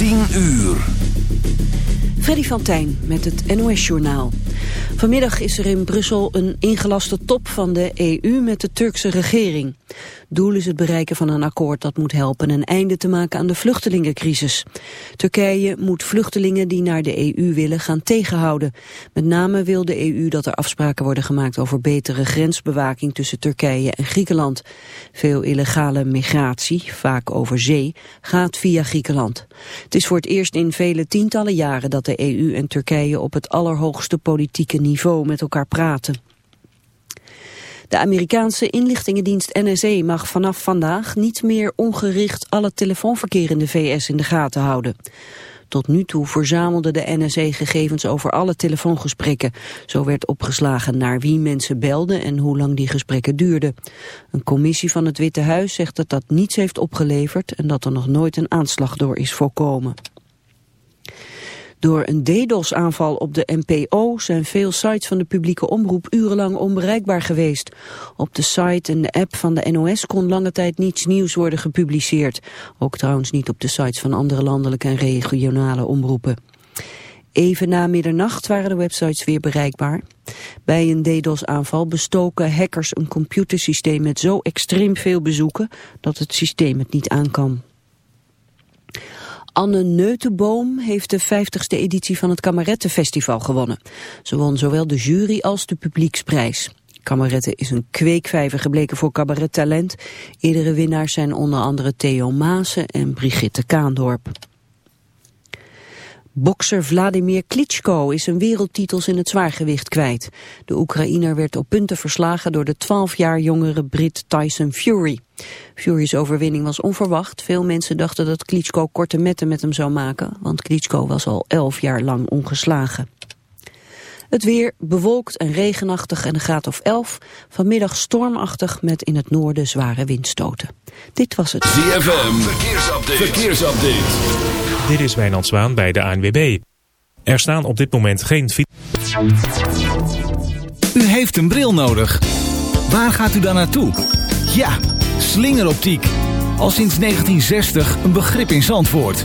10 uur. Freddy van Tijn met het NOS-journaal. Vanmiddag is er in Brussel een ingelaste top van de EU met de Turkse regering. Doel is het bereiken van een akkoord dat moet helpen een einde te maken aan de vluchtelingencrisis. Turkije moet vluchtelingen die naar de EU willen gaan tegenhouden. Met name wil de EU dat er afspraken worden gemaakt over betere grensbewaking tussen Turkije en Griekenland. Veel illegale migratie, vaak over zee, gaat via Griekenland. Het is voor het eerst in vele tientallen jaren dat de EU en Turkije op het allerhoogste politieke niveau met elkaar praten. De Amerikaanse inlichtingendienst NSA mag vanaf vandaag niet meer ongericht alle telefoonverkeer in de VS in de gaten houden. Tot nu toe verzamelde de NSA gegevens over alle telefoongesprekken. Zo werd opgeslagen naar wie mensen belden en hoe lang die gesprekken duurden. Een commissie van het Witte Huis zegt dat dat niets heeft opgeleverd en dat er nog nooit een aanslag door is voorkomen. Door een DDoS-aanval op de NPO zijn veel sites van de publieke omroep urenlang onbereikbaar geweest. Op de site en de app van de NOS kon lange tijd niets nieuws worden gepubliceerd. Ook trouwens niet op de sites van andere landelijke en regionale omroepen. Even na middernacht waren de websites weer bereikbaar. Bij een DDoS-aanval bestoken hackers een computersysteem met zo extreem veel bezoeken dat het systeem het niet aankan. Anne Neutenboom heeft de 50ste editie van het Kamerettenfestival gewonnen. Ze won zowel de jury als de publieksprijs. Kameretten is een kweekvijver gebleken voor cabarettalent. Eerdere winnaars zijn onder andere Theo Maassen en Brigitte Kaandorp. Bokser Vladimir Klitschko is zijn wereldtitels in het zwaargewicht kwijt. De Oekraïner werd op punten verslagen door de 12 jaar jongere Brit Tyson Fury. Fury's overwinning was onverwacht. Veel mensen dachten dat Klitschko korte metten met hem zou maken, want Klitschko was al 11 jaar lang ongeslagen. Het weer bewolkt en regenachtig en een graad of 11. Vanmiddag stormachtig met in het noorden zware windstoten. Dit was het. ZFM, verkeersupdate. verkeersupdate. Dit is Wijnand Zwaan bij de ANWB. Er staan op dit moment geen U heeft een bril nodig. Waar gaat u dan naartoe? Ja, slingeroptiek. Al sinds 1960 een begrip in Zandvoort.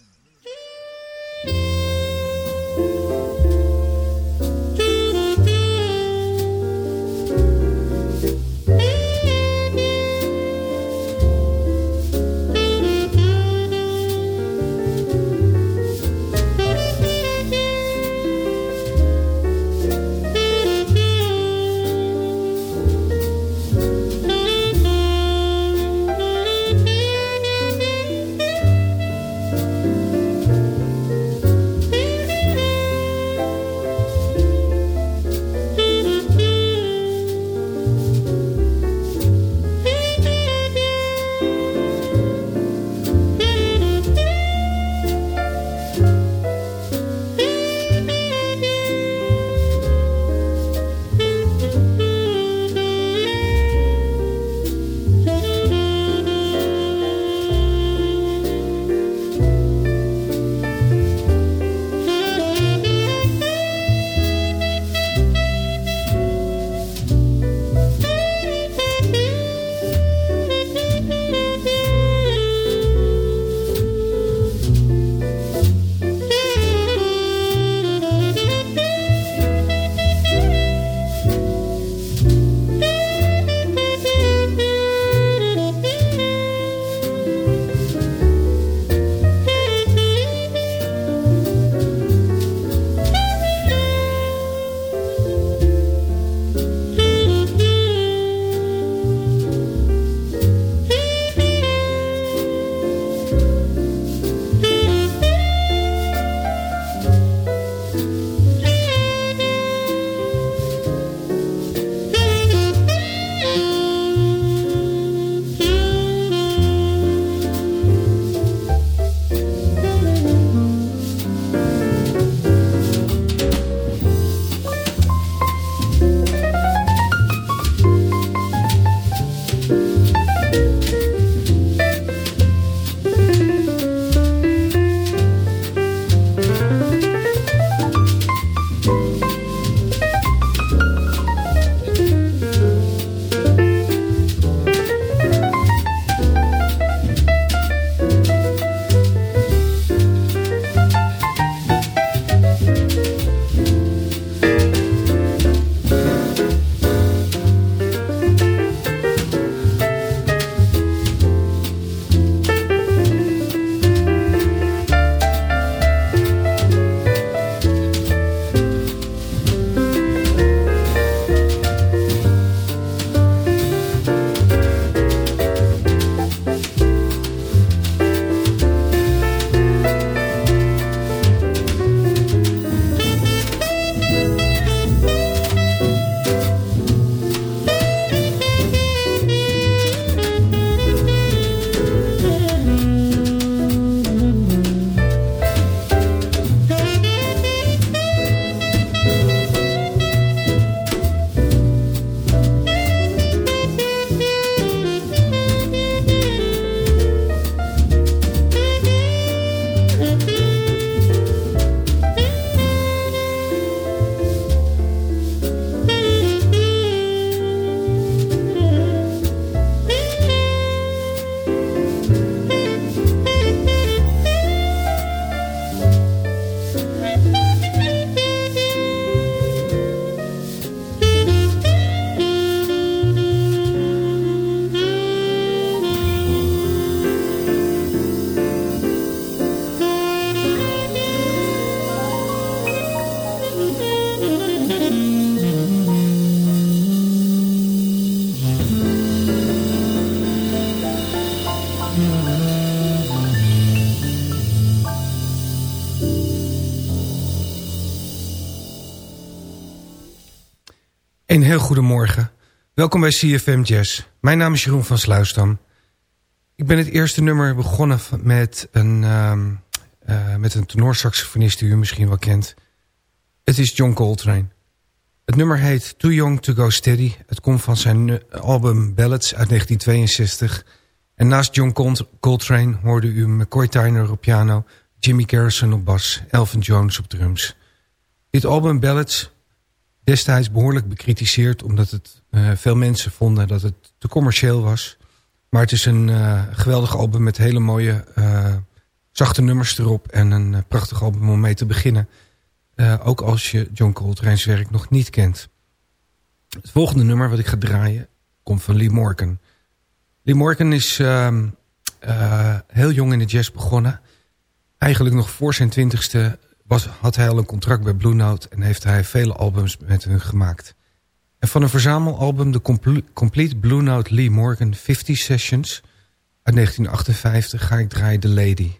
Heel goedemorgen. Welkom bij CFM Jazz. Mijn naam is Jeroen van Sluisdam. Ik ben het eerste nummer begonnen met een, um, met een tenorsaxofonist die u misschien wel kent. Het is John Coltrane. Het nummer heet Too Young to Go Steady. Het komt van zijn album Ballads uit 1962. En naast John Coltrane hoorde u McCoy Tyner op piano... Jimmy Garrison op bas, Elvin Jones op drums. Dit album Ballads destijds behoorlijk bekritiseerd... omdat het uh, veel mensen vonden dat het te commercieel was. Maar het is een uh, geweldig album met hele mooie uh, zachte nummers erop... en een prachtig album om mee te beginnen. ook als je John Coltrane's werk nog niet kent. Het volgende nummer wat ik ga draaien komt van Lee Morgan. Lee Morgan is ehm, heel jong in de jazz begonnen. Eigenlijk nog voor zijn twintigste had hij al een contract bij Blue Note... en heeft hij vele albums met hun gemaakt. En van een verzamelalbum, de Complete Blue Note Lee Morgan 50 Sessions... uit 1958 ga ik draaien The Lady...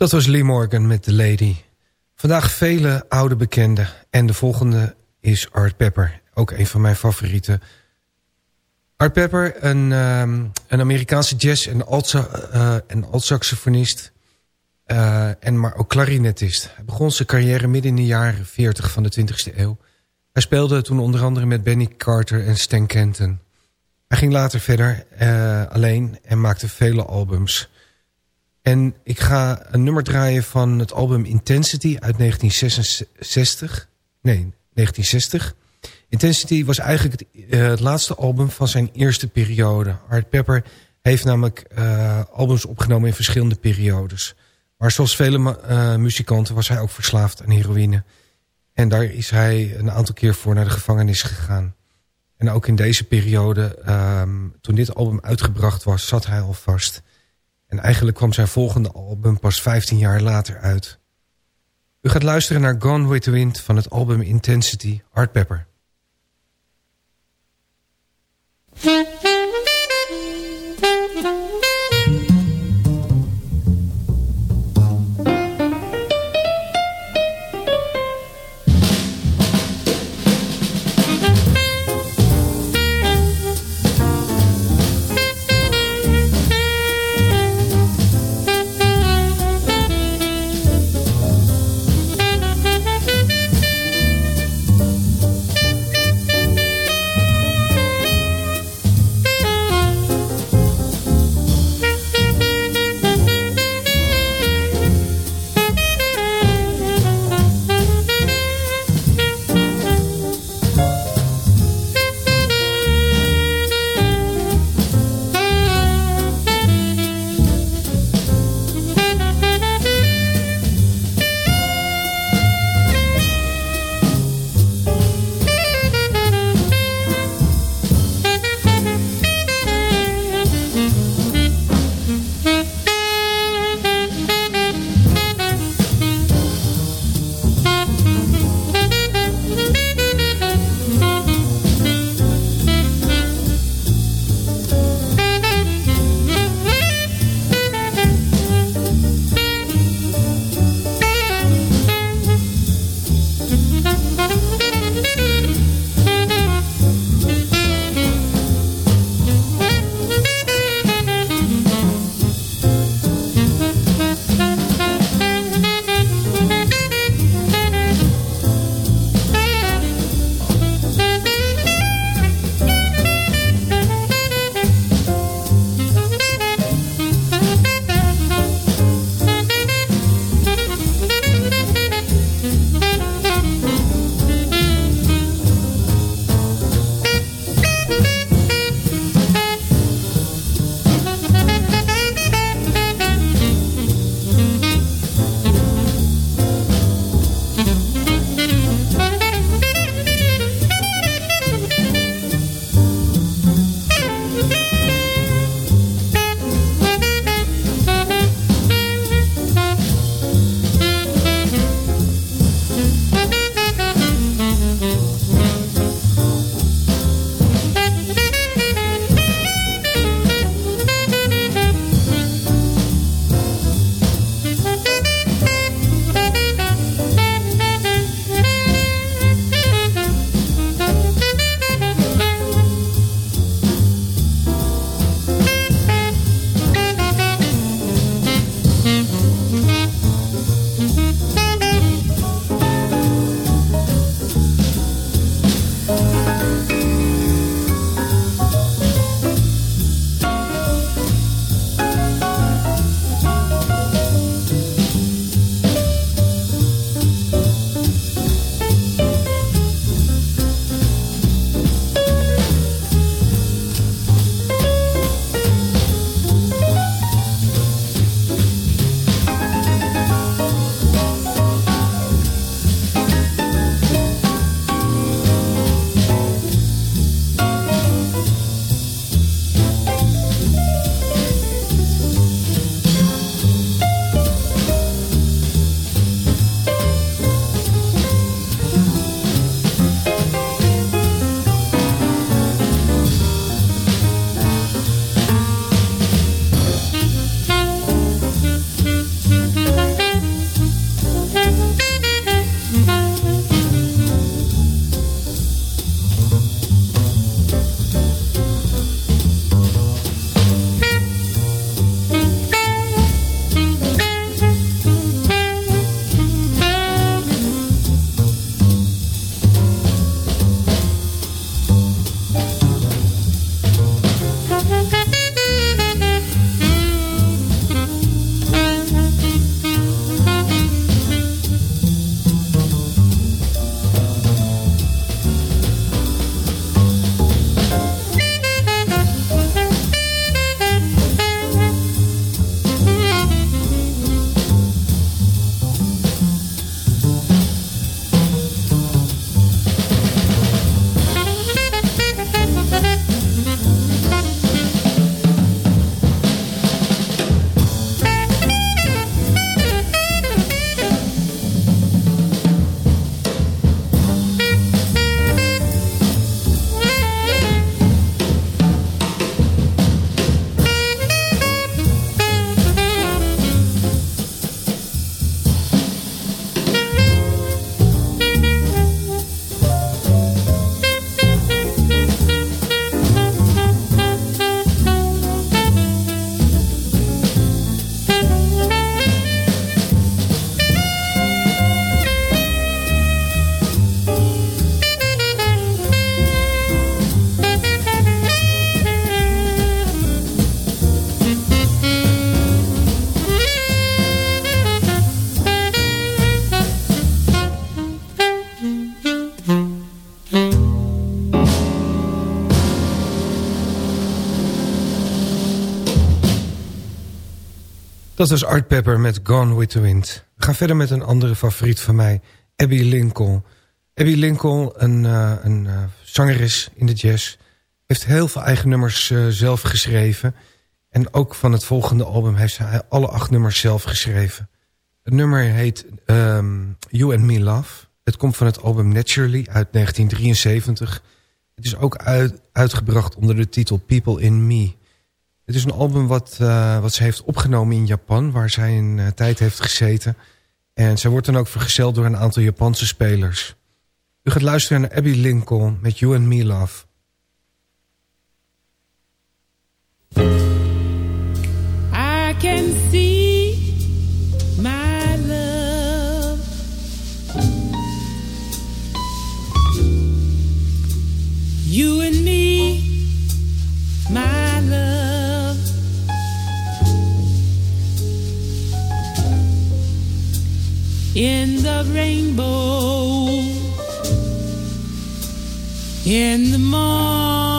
Dat was Lee Morgan met The Lady. Vandaag vele oude bekenden. En de volgende is Art Pepper. Ook een van mijn favorieten. Art Pepper, een, um, een Amerikaanse jazz- en alt-saxofonist. Uh, uh, en maar ook klarinetist. Hij begon zijn carrière midden in de jaren 40 van de 20e eeuw. Hij speelde toen onder andere met Benny Carter en Stan Kenton. Hij ging later verder uh, alleen en maakte vele albums... En ik ga een nummer draaien van het album Intensity uit 1966. Nee, 1960. Intensity was eigenlijk het, uh, het laatste album van zijn eerste periode. Art Pepper heeft namelijk uh, albums opgenomen in verschillende periodes. Maar zoals vele uh, muzikanten was hij ook verslaafd aan heroïne. En daar is hij een aantal keer voor naar de gevangenis gegaan. En ook in deze periode, um, toen dit album uitgebracht was, zat hij al vast... En eigenlijk kwam zijn volgende album pas 15 jaar later uit. U gaat luisteren naar Gone with the Wind van het album Intensity, Art Pepper. Dat was Art Pepper met Gone with the Wind. We gaan verder met een andere favoriet van mij, Abby Lincoln. Abby Lincoln, een, uh, een uh, zangeres in de jazz... heeft heel veel eigen nummers uh, zelf geschreven. En ook van het volgende album heeft ze alle acht nummers zelf geschreven. Het nummer heet um, You and Me Love. Het komt van het album Naturally uit 1973. Het is ook uit, uitgebracht onder de titel People in Me... Het is een album wat, uh, wat ze heeft opgenomen in Japan... waar zij een uh, tijd heeft gezeten. En zij wordt dan ook vergezeld door een aantal Japanse spelers. U gaat luisteren naar Abby Lincoln met You and Me Love. Can see my love You and in the rainbow in the morning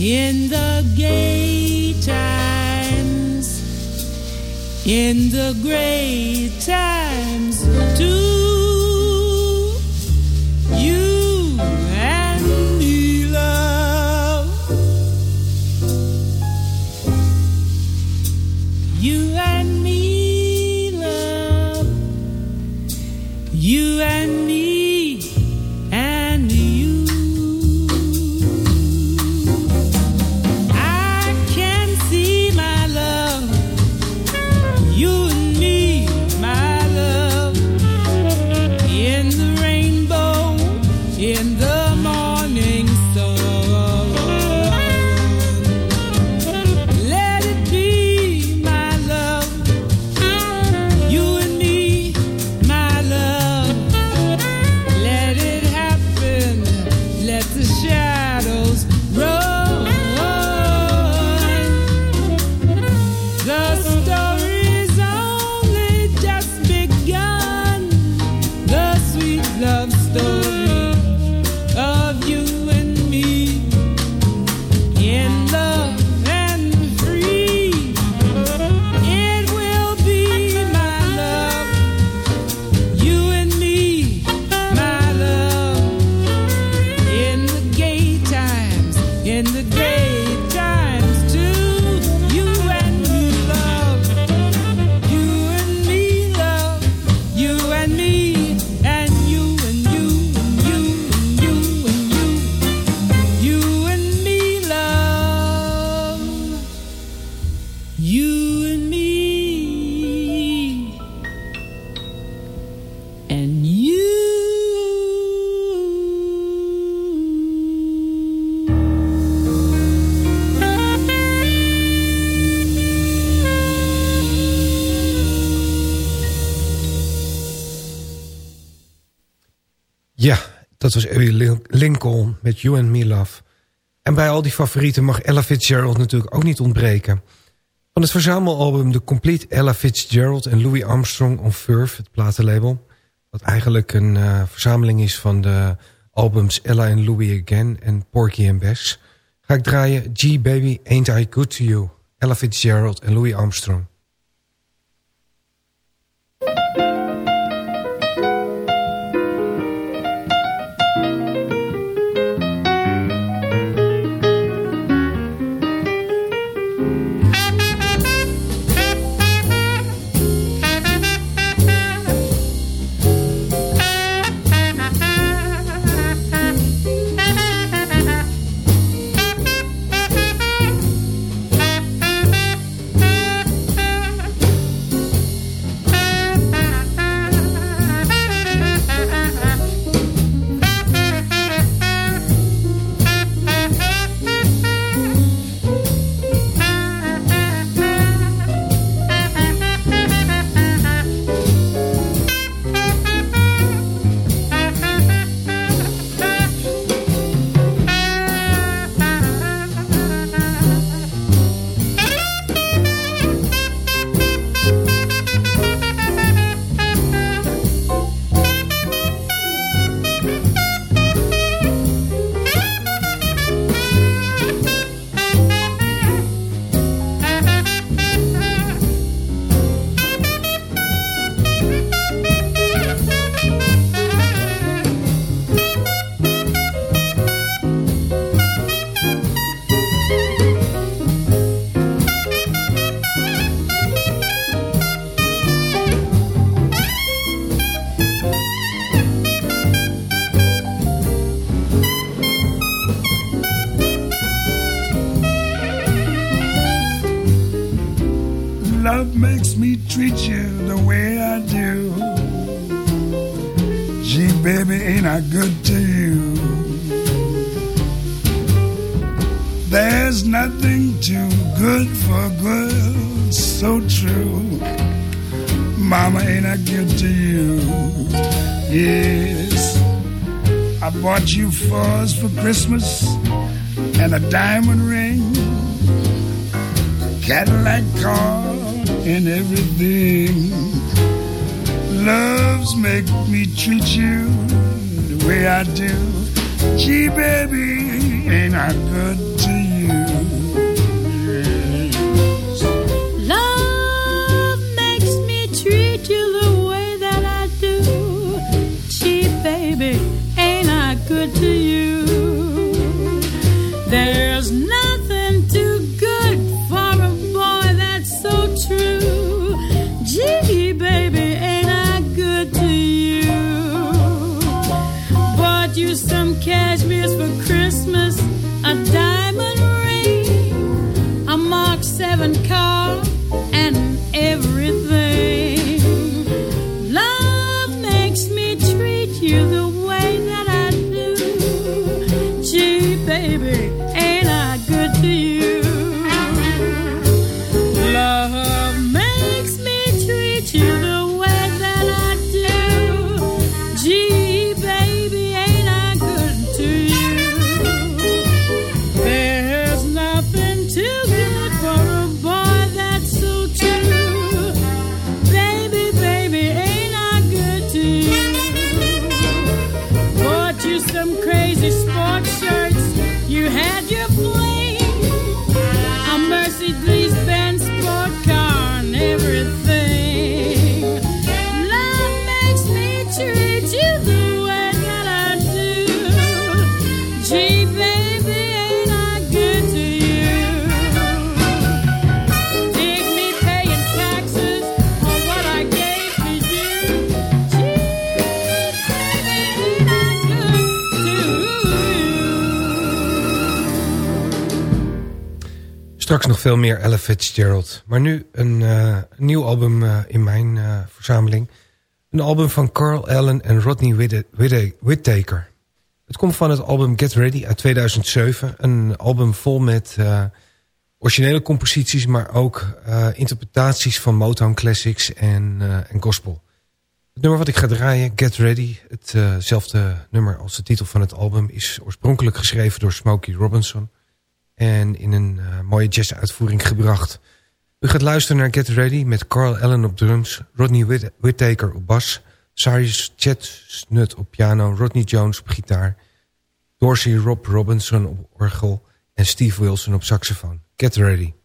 In the gay times, in the great times too. En you Ja, dat was Ellie Lincoln met You and Me Love. En bij al die favorieten mag Ella Fitzgerald natuurlijk ook niet ontbreken. Van het verzamelalbum The Complete Ella Fitzgerald en Louis Armstrong on Furf, het platenlabel wat eigenlijk een uh, verzameling is van de albums Ella and Louis Again en Porky and Bess... ga ik draaien G Baby Ain't I Good To You, Ella Fitzgerald en Louis Armstrong. For Christmas and a diamond ring, Cadillac car and everything. Loves make me treat you the way I do. Gee, baby, ain't I good meer Ella Fitzgerald. Maar nu een uh, nieuw album uh, in mijn uh, verzameling. Een album van Carl Allen en Rodney Whittaker. Het komt van het album Get Ready uit 2007. Een album vol met originele composities... maar ook interpretaties van Motown Classics en, en gospel. Het nummer wat ik ga draaien, Get Ready, hetzelfde nummer als de titel van het album, is oorspronkelijk geschreven door Smokey Robinson en in een uh, mooie jazz-uitvoering gebracht. U gaat luisteren naar Get Ready met Carl Allen op drums, Rodney Whit Whittaker op bas, Cyrus Chestnut op piano, Rodney Jones op gitaar, Dorsey Rob Robinson op orgel en Steve Wilson op saxofoon. Get Ready.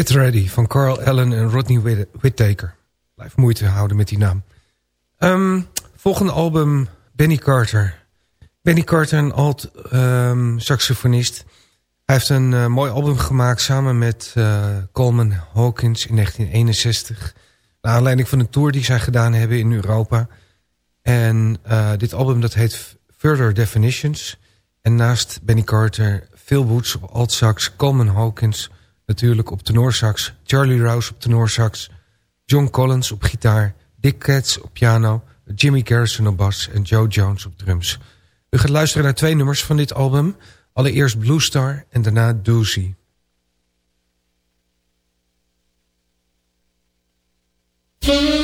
Get Ready van Carl Allen en Rodney Whittaker. Blijf moeite houden met die naam. Um, volgende album, Benny Carter. Benny Carter, een alt-saxofonist. Ehm, Hij heeft een uh, mooi album gemaakt samen met uh, Coleman Hawkins in 1961. Naar aanleiding van een tour die zij gedaan hebben in Europa. En uh, dit album dat heet Further Definitions. En naast Benny Carter, Phil Woods op alt-sax, Coleman Hawkins natuurlijk op tenorsax, Charlie Rouse op tenorsax, John Collins op gitaar, Dick Katz op piano, Jimmy Garrison op bas en Joe Jones op drums. U gaat luisteren naar twee nummers van dit album. Allereerst Blue Star en daarna Doozy.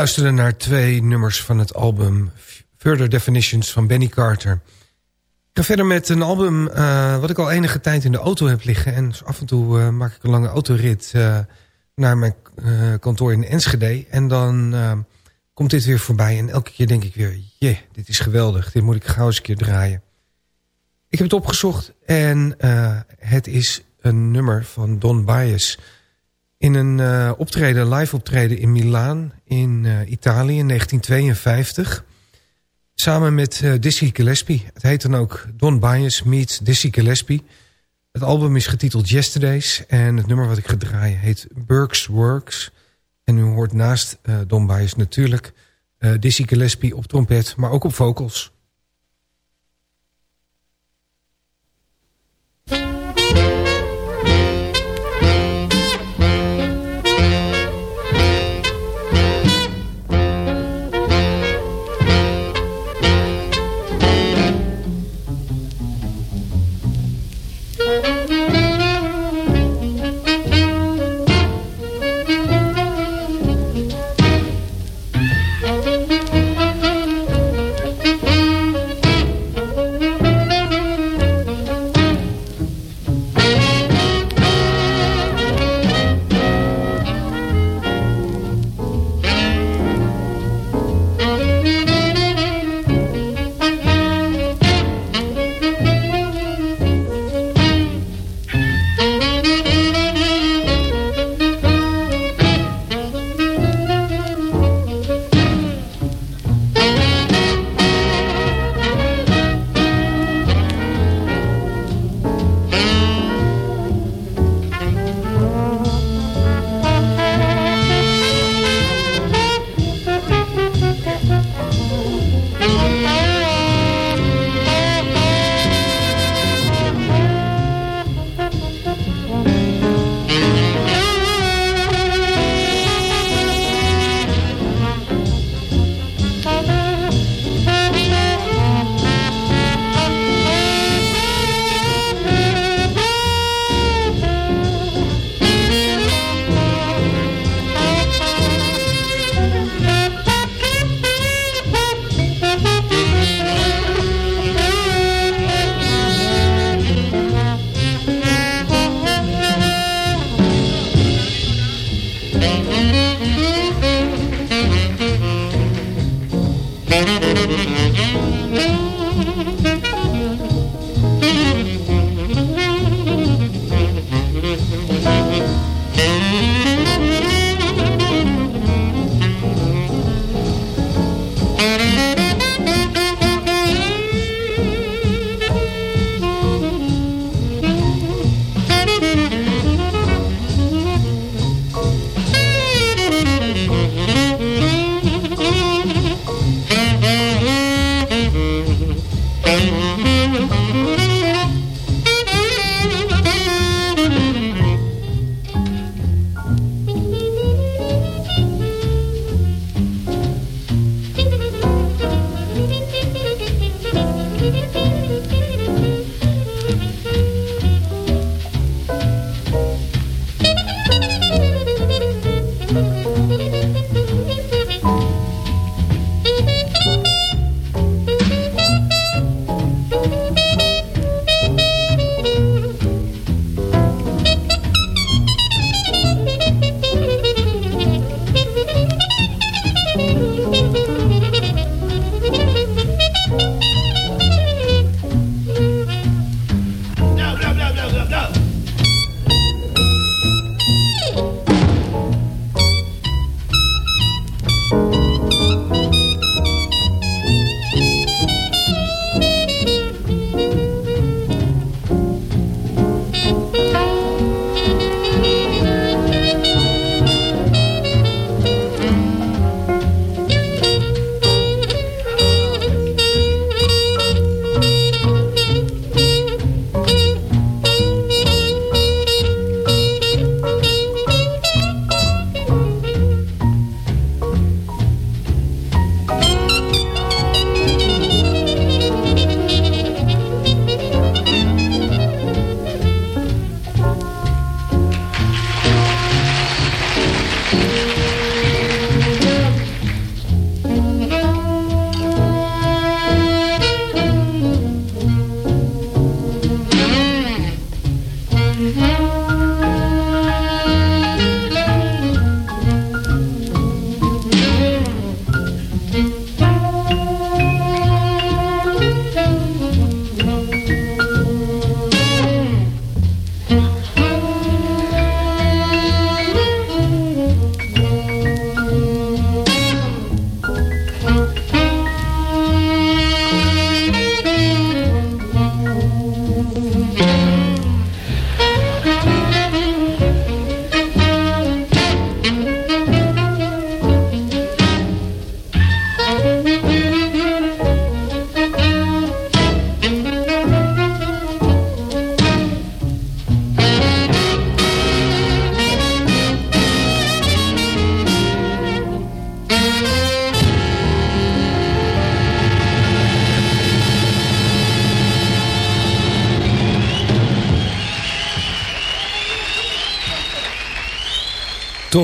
Luisteren naar twee nummers van het album Further Definitions van Benny Carter. Ik ga verder met een album uh, wat ik al enige tijd in de auto heb liggen. En af en toe uh, maak ik een lange autorit uh, naar mijn kantoor in Enschede. En dan komt dit weer voorbij. En elke keer denk ik weer, yeah, dit is geweldig. Dit moet ik gauw eens een keer draaien. Ik heb het opgezocht en het is een nummer van Don Bias... In een uh, optreden, live optreden in Milaan in uh, Italië in 1952. Samen met uh, Dizzy Gillespie. Het heet dan ook Don Bias meets Dizzy Gillespie. Het album is getiteld Yesterdays. En het nummer wat ik ga draaien heet Burke's Works. En u hoort naast Don Bias natuurlijk Dizzy Gillespie op trompet, maar ook op vocals.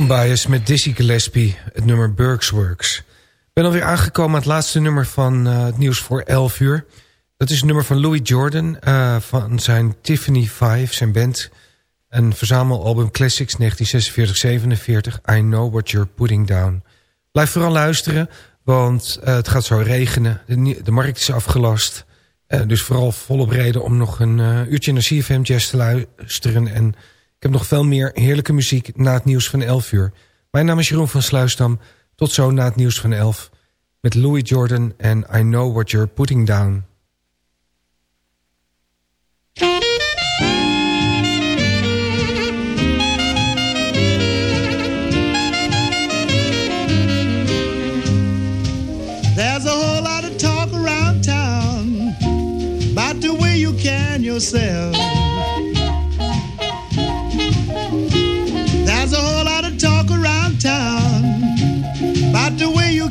Bias met Dizzy Gillespie, het nummer Burks Works. Ik ben alweer aangekomen aan het laatste nummer van uh, het nieuws voor 11 uur. Dat is het nummer van Louis Jordan uh, van zijn Tiffany 5, zijn band. Een verzamelalbum Classics 1946-47, I Know What You're Putting Down. Blijf vooral luisteren, want uh, het gaat zo regenen. De, de markt is afgelast. dus vooral volop reden om nog een uurtje naar CFM Jazz te luisteren... en ik heb nog veel meer heerlijke muziek na het nieuws van 11 uur. Mijn naam is Jeroen van Sluisdam. Tot zo na het nieuws van 11. Met Louis Jordan en I Know What You're Putting Down. There's a whole lot of talk around town about the way you can yourself.